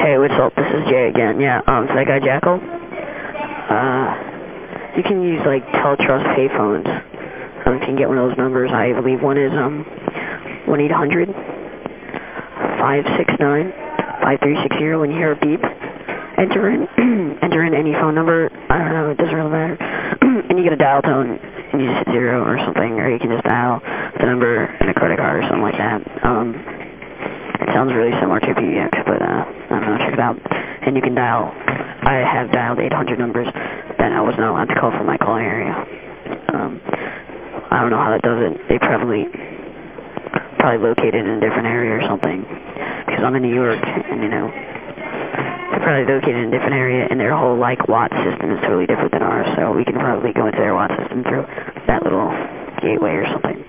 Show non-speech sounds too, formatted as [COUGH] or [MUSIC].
Hey, what's up? This is Jay again. Yeah, um, guy Jackal? Uh, you can use, like, Teletrust payphones. Um, you can get one of those numbers, I believe one is, um, 1-800-569-5360. When you hear a beep, enter in, [CLEARS THROAT] enter in any phone number. I don't know, it doesn't really matter. [CLEARS THROAT] and you get a dial tone, and you just hit zero or something, or you can just dial the number and a credit card or something like that. Um, sounds really similar to PBX, but, uh, I don't know, check it out. And you can dial, I have dialed 800 numbers that I was not allowed to call from my calling area. Um, I don't know how that does it. They probably, probably located in a different area or something. Because I'm in New York, and, you know, they're probably located in a different area, and their whole, like, WATS system is totally different than ours, so we can probably go into their WATS system through that little gateway or something.